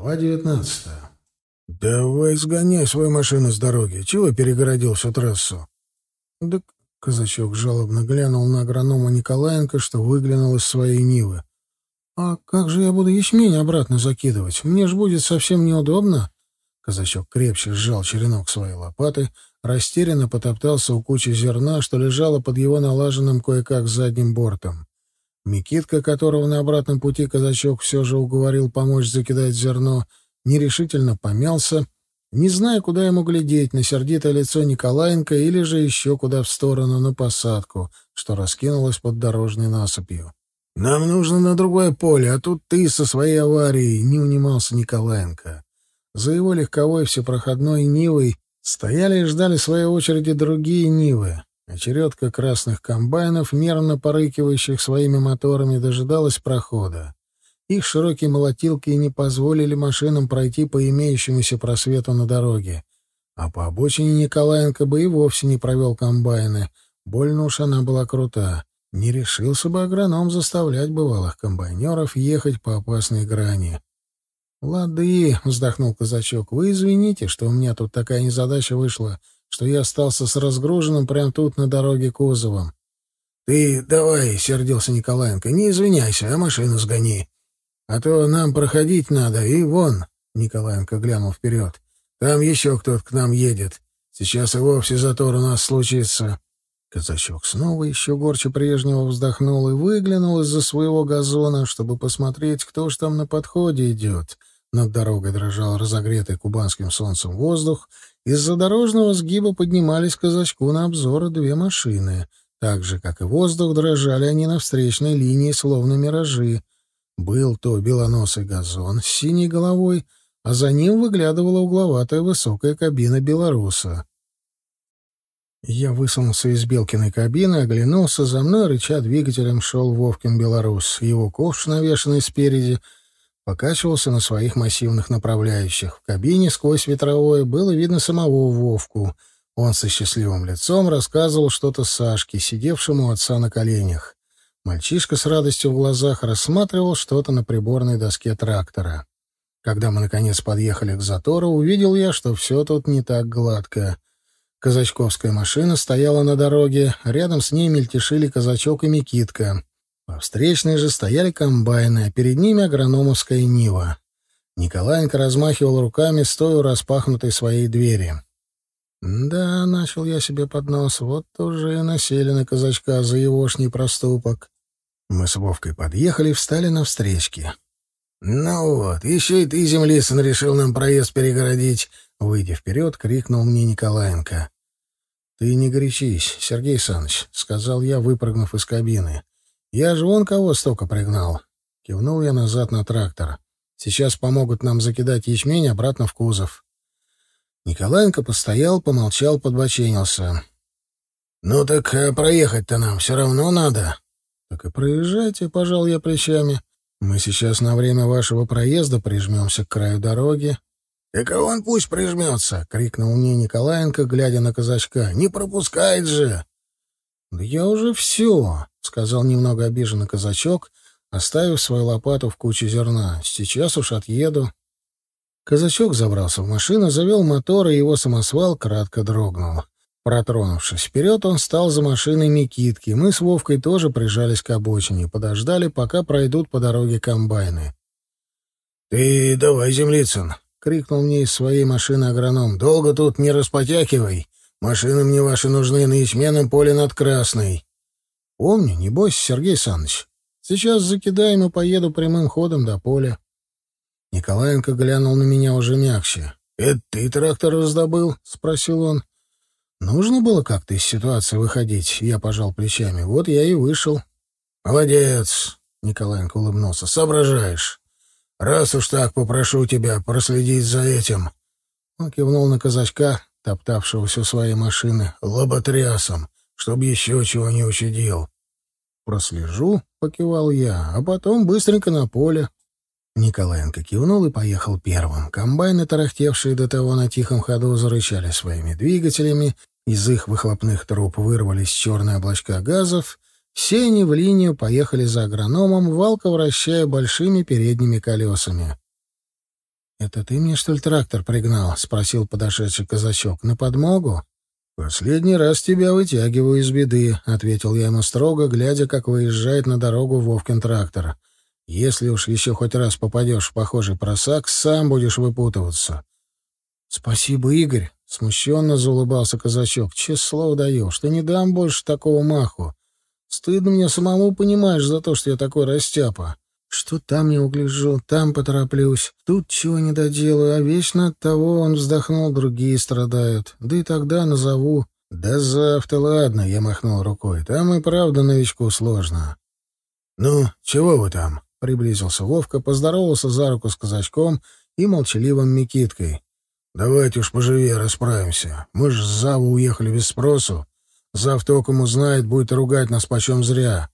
Глава девятнадцатая. «Давай сгоняй свою машину с дороги. Чего перегородил всю трассу?» «Да...» — казачок жалобно глянул на агронома Николаенко, что выглянул из своей Нивы. «А как же я буду ячмень обратно закидывать? Мне ж будет совсем неудобно». Казачок крепче сжал черенок своей лопаты, растерянно потоптался у кучи зерна, что лежало под его налаженным кое-как задним бортом. Микитка, которого на обратном пути казачок все же уговорил помочь закидать зерно, нерешительно помялся, не зная, куда ему глядеть, на сердитое лицо Николаенко или же еще куда в сторону, на посадку, что раскинулось под дорожной насыпью. «Нам нужно на другое поле, а тут ты со своей аварией», — не унимался Николаенко. За его легковой всепроходной Нивой стояли и ждали своей очереди другие Нивы. Очередка красных комбайнов, нервно порыкивающих своими моторами, дожидалась прохода. Их широкие молотилки не позволили машинам пройти по имеющемуся просвету на дороге. А по обочине Николаенко бы и вовсе не провел комбайны. Больно уж она была крута. Не решился бы агроном заставлять бывалых комбайнеров ехать по опасной грани. «Лады», — вздохнул казачок, — «вы извините, что у меня тут такая незадача вышла что я остался с разгруженным прямо тут на дороге кузовом. — Ты давай, — сердился Николаенко, — не извиняйся, а машину сгони. А то нам проходить надо, и вон, — Николаенко глянул вперед, — там еще кто-то к нам едет. Сейчас и вовсе затор у нас случится. Казачок снова еще горче прежнего вздохнул и выглянул из-за своего газона, чтобы посмотреть, кто ж там на подходе идет. Над дорогой дрожал разогретый кубанским солнцем воздух, из-за дорожного сгиба поднимались казачку на обзор две машины. Так же, как и воздух, дрожали они на встречной линии, словно миражи. Был то белоносый газон с синей головой, а за ним выглядывала угловатая высокая кабина белоруса. Я высунулся из Белкиной кабины, оглянулся, за мной, рыча двигателем, шел Вовкин белорус. Его ковш, навешанный спереди — покачивался на своих массивных направляющих. В кабине сквозь ветровое было видно самого Вовку. Он со счастливым лицом рассказывал что-то Сашке, сидевшему отца на коленях. Мальчишка с радостью в глазах рассматривал что-то на приборной доске трактора. Когда мы, наконец, подъехали к затору, увидел я, что все тут не так гладко. Казачковская машина стояла на дороге, рядом с ней мельтешили казачок и Микитка. По встречной же стояли комбайны, а перед ними агрономовская Нива. Николаенко размахивал руками, стоя у распахнутой своей двери. «Да», — начал я себе под нос, — «вот уже насели на казачка за егошний проступок». Мы с Вовкой подъехали и встали на встречке. «Ну вот, еще и ты, землицын, решил нам проезд перегородить», — выйдя вперед, крикнул мне Николаенко. «Ты не горячись, Сергей Саныч», — сказал я, выпрыгнув из кабины. Я же вон кого столько пригнал. Кивнул я назад на трактор. Сейчас помогут нам закидать ячмень обратно в кузов. Николаенко постоял, помолчал, подбоченился. «Ну так э, проехать-то нам все равно надо». «Так и проезжайте», — пожал я плечами. «Мы сейчас на время вашего проезда прижмемся к краю дороги». «Так а он пусть прижмется!» — крикнул мне Николаенко, глядя на казачка. «Не пропускает же!» «Да я уже все!» — сказал немного обиженный казачок, оставив свою лопату в куче зерна. «Сейчас уж отъеду». Казачок забрался в машину, завел мотор, и его самосвал кратко дрогнул. Протронувшись вперед, он стал за машиной Микитки. Мы с Вовкой тоже прижались к обочине, подождали, пока пройдут по дороге комбайны. «Ты давай, землицын!» — крикнул мне из своей машины агроном. «Долго тут не распотякивай. Машины мне ваши нужны на ячменном поле над Красной». Помню, не бойся, Сергей Саныч. Сейчас закидаем и поеду прямым ходом до поля. Николаенко глянул на меня уже мягче. «Это ты трактор раздобыл?» — спросил он. «Нужно было как-то из ситуации выходить», — я пожал плечами. «Вот я и вышел». «Молодец!» — Николаенко улыбнулся. «Соображаешь. Раз уж так, попрошу тебя проследить за этим». Он кивнул на казачка, топтавшегося своей машины, лоботрясом чтобы еще чего не учудил. «Прослежу», — покивал я, — «а потом быстренько на поле». Николаенко кивнул и поехал первым. Комбайны, тарахтевшие до того на тихом ходу, зарычали своими двигателями, из их выхлопных труб вырвались черные облачка газов, все в линию поехали за агрономом, валко вращая большими передними колесами. «Это ты мне, что ли, трактор пригнал?» — спросил подошедший казачок. «На подмогу?» «Последний раз тебя вытягиваю из беды», — ответил я ему строго, глядя, как выезжает на дорогу Вовкин трактор. «Если уж еще хоть раз попадешь в похожий просак, сам будешь выпутываться». «Спасибо, Игорь», — смущенно заулыбался казачок. «Честное слово даешь, ты не дам больше такого маху. Стыдно мне самому, понимаешь, за то, что я такой растяпа. Что там не угляжу, там потороплюсь, тут чего не доделаю, а вечно от того он вздохнул, другие страдают. Да и тогда назову. Да завтра, ладно, я махнул рукой. Там и правда новичку сложно. Ну, чего вы там? Приблизился Вовка, поздоровался за руку с казачком и молчаливым Микиткой. Давайте уж поживее расправимся. Мы ж с Заву уехали без спросу. Завтоком узнает, будет ругать нас почем зря.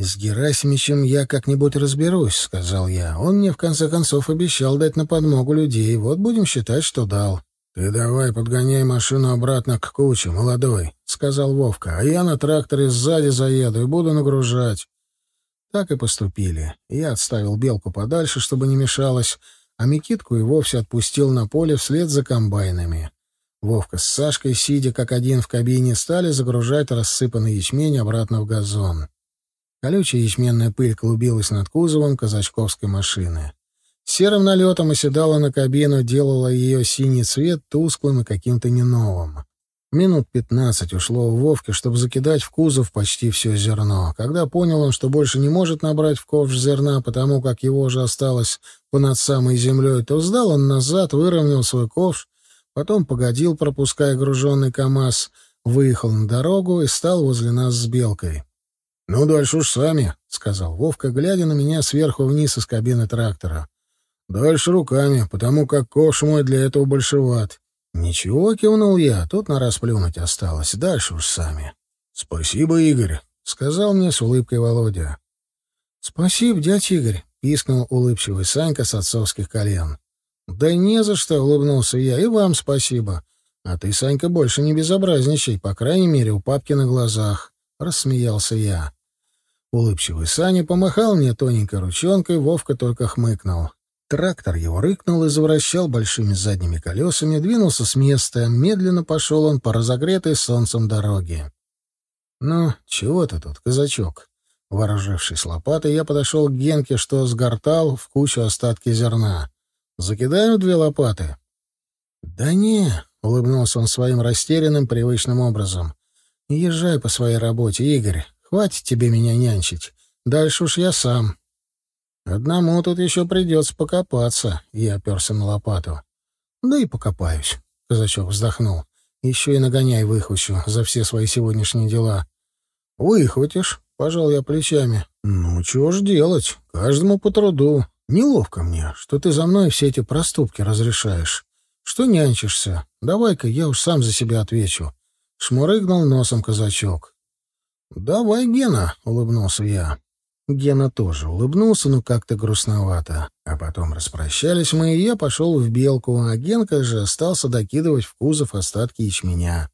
«С Герасимичем я как-нибудь разберусь», — сказал я. «Он мне, в конце концов, обещал дать на подмогу людей. Вот будем считать, что дал». «Ты давай подгоняй машину обратно к куче, молодой», — сказал Вовка. «А я на тракторе сзади заеду и буду нагружать». Так и поступили. Я отставил белку подальше, чтобы не мешалась, а Микитку и вовсе отпустил на поле вслед за комбайнами. Вовка с Сашкой, сидя как один в кабине, стали загружать рассыпанный ячмень обратно в газон. Колючая ячменная пыль клубилась над кузовом казачковской машины. Серым налетом оседала на кабину, делала ее синий цвет тусклым и каким-то неновым. Минут пятнадцать ушло у Вовки, чтобы закидать в кузов почти все зерно. Когда понял он, что больше не может набрать в ковш зерна, потому как его уже осталось понад самой землей, то сдал он назад, выровнял свой ковш, потом погодил, пропуская груженный КАМАЗ, выехал на дорогу и стал возле нас с Белкой. «Ну, дальше уж сами», — сказал Вовка, глядя на меня сверху вниз из кабины трактора. «Дальше руками, потому как ковш мой для этого большеват». «Ничего», — кивнул я, — «тут на раз плюнуть осталось. Дальше уж сами». «Спасибо, Игорь», — сказал мне с улыбкой Володя. «Спасибо, дядь Игорь», — пискнул улыбчивый Санька с отцовских колен. «Да не за что», — улыбнулся я, — «и вам спасибо. А ты, Санька, больше не безобразничай, по крайней мере, у папки на глазах», — рассмеялся я. Улыбчивый Саня помахал мне тоненькой ручонкой, Вовка только хмыкнул. Трактор его рыкнул и завращал большими задними колесами, двинулся с места, медленно пошел он по разогретой солнцем дороге. «Ну, чего ты тут, казачок?» Вооружившись лопатой, я подошел к Генке, что сгортал в кучу остатки зерна. «Закидаю две лопаты?» «Да не», — улыбнулся он своим растерянным, привычным образом. «Езжай по своей работе, Игорь. Хватит тебе меня нянчить. Дальше уж я сам. Одному тут еще придется покопаться. Я оперся на лопату. Да и покопаюсь. Казачок вздохнул. Еще и нагоняй выхвачу за все свои сегодняшние дела. Выхватишь, пожал я плечами. Ну, чего ж делать? Каждому по труду. Неловко мне, что ты за мной все эти проступки разрешаешь. Что нянчишься? Давай-ка я уж сам за себя отвечу. Шмурыгнул носом казачок. «Давай, Гена», — улыбнулся я. Гена тоже улыбнулся, но как-то грустновато. А потом распрощались мы, и я пошел в Белку, а Генка же остался докидывать в кузов остатки ячменя.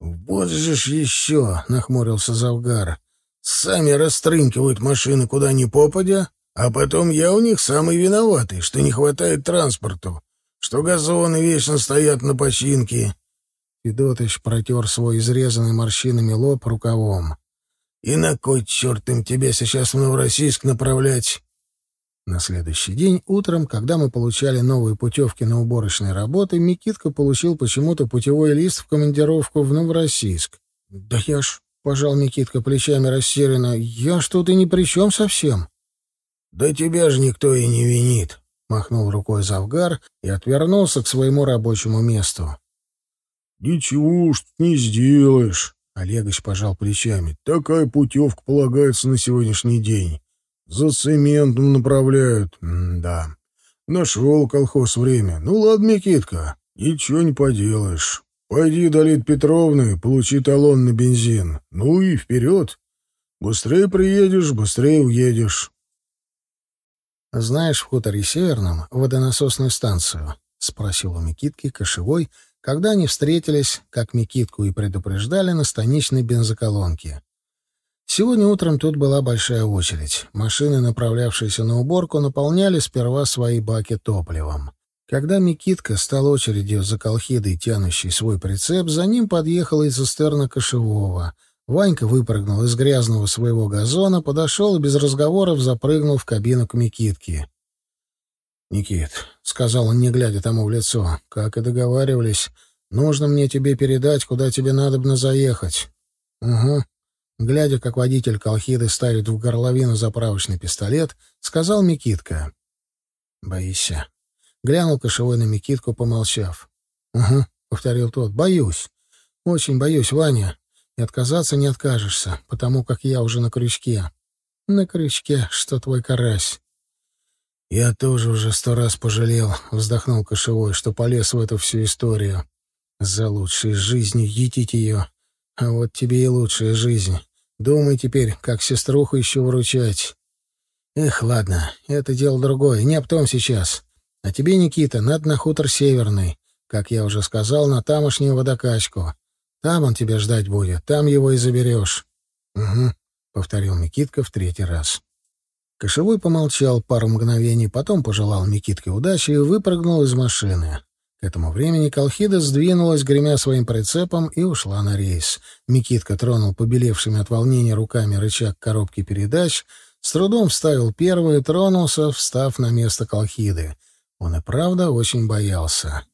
«Вот же ж еще!» — нахмурился Завгар. «Сами растрынкивают машины куда ни попадя, а потом я у них самый виноватый, что не хватает транспорту, что газоны вечно стоят на починке, Федотыч протер свой изрезанный морщинами лоб рукавом. «И на кой черт им тебя сейчас в Новороссийск направлять?» На следующий день утром, когда мы получали новые путевки на уборочные работы, Микитка получил почему-то путевой лист в командировку в Новороссийск. «Да я ж...» — пожал Микитка плечами растерянно. «Я ж тут и ни при чем совсем». «Да тебя же никто и не винит», — махнул рукой Завгар и отвернулся к своему рабочему месту. «Ничего уж не сделаешь», — Олегович пожал плечами. «Такая путевка полагается на сегодняшний день. За цементом направляют. М да. Нашел колхоз время. Ну ладно, Микитка, ничего не поделаешь. Пойди до Лид Петровны, получи талон на бензин. Ну и вперед. Быстрее приедешь, быстрее уедешь». «Знаешь в хуторе Северном водонасосную станцию?» — спросил у Микитки кошевой, когда они встретились, как Микитку и предупреждали, на станичной бензоколонке. Сегодня утром тут была большая очередь. Машины, направлявшиеся на уборку, наполняли сперва свои баки топливом. Когда Микитка стал очередью за колхидой, тянущей свой прицеп, за ним подъехала из цистерна кошевого. Ванька выпрыгнул из грязного своего газона, подошел и без разговоров запрыгнул в кабину к Микитке. «Никит», — сказал он, не глядя тому в лицо, — «как и договаривались, нужно мне тебе передать, куда тебе надобно заехать». «Угу», Глядя, как водитель колхиды ставит в горловину заправочный пистолет, сказал Микитка. «Боишься?» Глянул кошевой на Микитку, помолчав. «Угу», — повторил тот, — «боюсь. Очень боюсь, Ваня. И отказаться не откажешься, потому как я уже на крючке. На крючке, что твой карась». «Я тоже уже сто раз пожалел», — вздохнул кошевой, — «что полез в эту всю историю. За лучшей жизнью етить ее, а вот тебе и лучшая жизнь. Думай теперь, как сеструху еще выручать. Эх, ладно, это дело другое, не об том сейчас. А тебе, Никита, надо на хутор Северный, как я уже сказал, на тамошнюю водокачку. Там он тебя ждать будет, там его и заберешь. — Угу, — повторил Никитка в третий раз. Кошевой помолчал пару мгновений, потом пожелал Никитке удачи и выпрыгнул из машины. К этому времени Колхида сдвинулась, гремя своим прицепом, и ушла на рейс. Микитка тронул побелевшими от волнения руками рычаг коробки передач, с трудом вставил первый и тронулся, встав на место Колхиды. Он и правда очень боялся.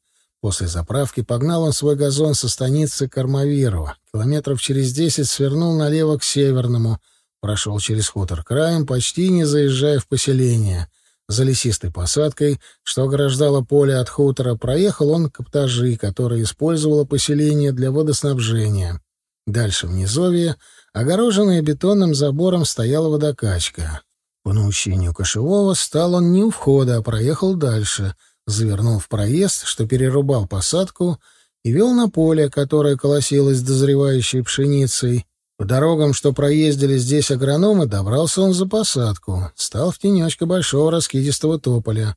После заправки погнал он свой газон со станицы к Армавиру. Километров через десять свернул налево к Северному, прошел через хутор краем, почти не заезжая в поселение — за лесистой посадкой, что ограждало поле от хутора, проехал он к птажи, которое использовало поселение для водоснабжения. Дальше в низовье, огороженная бетонным забором, стояла водокачка. По наущению кошевого стал он не у входа, а проехал дальше, завернул в проезд, что перерубал посадку, и вел на поле, которое колосилось дозревающей пшеницей, по дорогам, что проездили здесь агрономы, добрался он за посадку, стал в тенечко большого раскидистого тополя.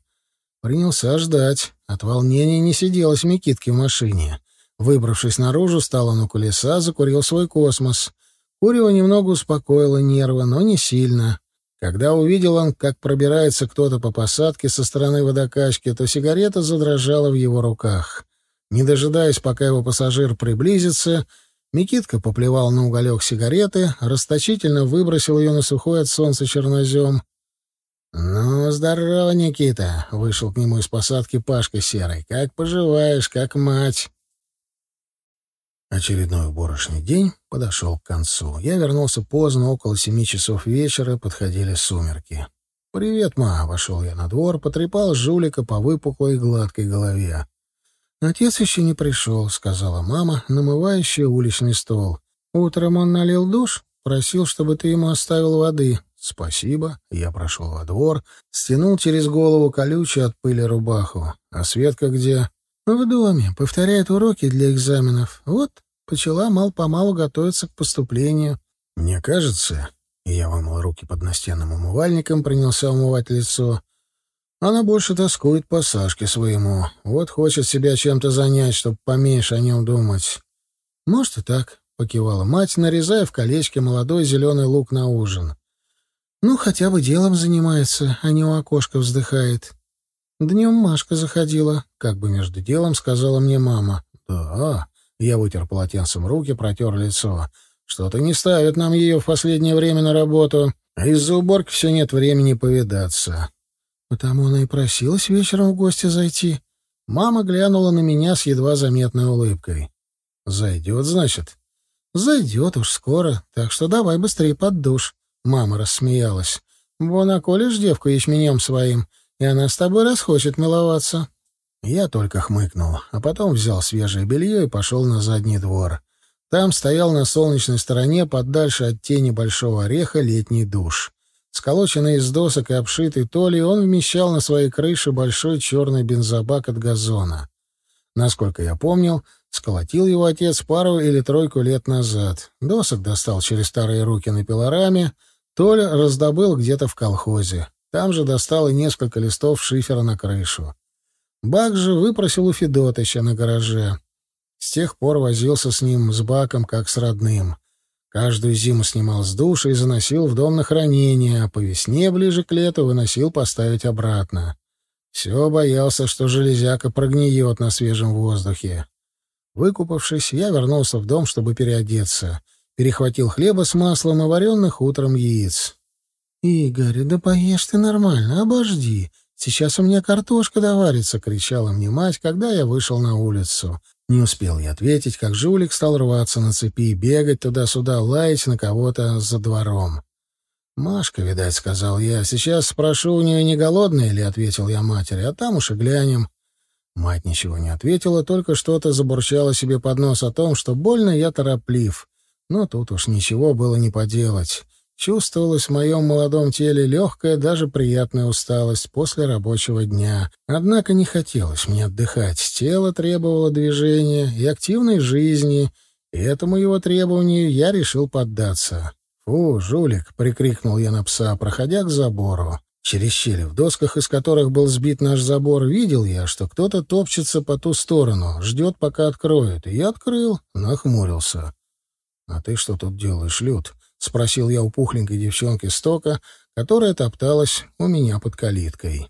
Принялся ждать. От волнения не сиделось Микитке в машине. Выбравшись наружу, стал он у колеса, закурил свой космос. Курево немного успокоило нервы, но не сильно. Когда увидел он, как пробирается кто-то по посадке со стороны водокачки, то сигарета задрожала в его руках. Не дожидаясь, пока его пассажир приблизится, — Микитка поплевал на уголек сигареты, расточительно выбросил ее на сухой от солнца чернозем. «Ну, здорово, Никита!» — вышел к нему из посадки Пашка Серый. «Как поживаешь, как мать?» Очередной уборочный день подошел к концу. Я вернулся поздно, около семи часов вечера, подходили сумерки. «Привет, ма!» — вошел я на двор, потрепал жулика по выпуклой гладкой голове. «Отец еще не пришел», — сказала мама, намывающая уличный стол. «Утром он налил душ, просил, чтобы ты ему оставил воды». «Спасибо». Я прошел во двор, стянул через голову колючую от пыли рубаху. «А Светка где?» «В доме. Повторяет уроки для экзаменов. Вот, почала мал-помалу готовиться к поступлению». «Мне кажется...» Я вымыл руки под настенным умывальником, принялся умывать лицо — она больше тоскует по Сашке своему. Вот хочет себя чем-то занять, чтобы поменьше о нем думать. — Может, и так, — покивала мать, нарезая в колечке молодой зеленый лук на ужин. — Ну, хотя бы делом занимается, а не у окошка вздыхает. Днем Машка заходила, как бы между делом сказала мне мама. — Да, я вытер полотенцем руки, протер лицо. Что-то не ставит нам ее в последнее время на работу, из-за уборки все нет времени повидаться. Потому она и просилась вечером в гости зайти. Мама глянула на меня с едва заметной улыбкой. «Зайдет, значит?» «Зайдет уж скоро, так что давай быстрее под душ». Мама рассмеялась. «Вон околешь девку ячменем своим, и она с тобой расхочет миловаться». Я только хмыкнул, а потом взял свежее белье и пошел на задний двор. Там стоял на солнечной стороне, подальше от тени большого ореха, летний душ. Сколоченный из досок и обшитый толей, он вмещал на своей крыше большой черный бензобак от газона. Насколько я помнил, сколотил его отец пару или тройку лет назад. Досок достал через старые руки на пилораме, Толя раздобыл где-то в колхозе. Там же достал и несколько листов шифера на крышу. Бак же выпросил у Федотыча на гараже. С тех пор возился с ним, с баком, как с родным. Каждую зиму снимал с души и заносил в дом на хранение, а по весне, ближе к лету, выносил поставить обратно. Все боялся, что железяка прогниет на свежем воздухе. Выкупавшись, я вернулся в дом, чтобы переодеться. Перехватил хлеба с маслом и вареных утром яиц. «Игорь, да поешь ты нормально, обожди. Сейчас у меня картошка доварится», — кричала мне мать, когда я вышел на улицу. Не успел я ответить, как жулик стал рваться на цепи и бегать туда-сюда, лаять на кого-то за двором. «Машка, видать», — сказал я. «Сейчас спрошу у нее, не голодная ли?» — ответил я матери. «А там уж и глянем». Мать ничего не ответила, только что-то забурчала себе под нос о том, что больно я тороплив. Но тут уж ничего было не поделать. Чувствовалась в моем молодом теле легкая, даже приятная усталость после рабочего дня. Однако не хотелось мне отдыхать. Тело требовало движения и активной жизни, и этому его требованию я решил поддаться. «Фу, жулик!» — прикрикнул я на пса, проходя к забору. Через щели в досках, из которых был сбит наш забор, видел я, что кто-то топчется по ту сторону, ждет, пока откроют. И я открыл, нахмурился. «А ты что тут делаешь, Люд?» — спросил я у пухленькой девчонки Стока, которая топталась у меня под калиткой.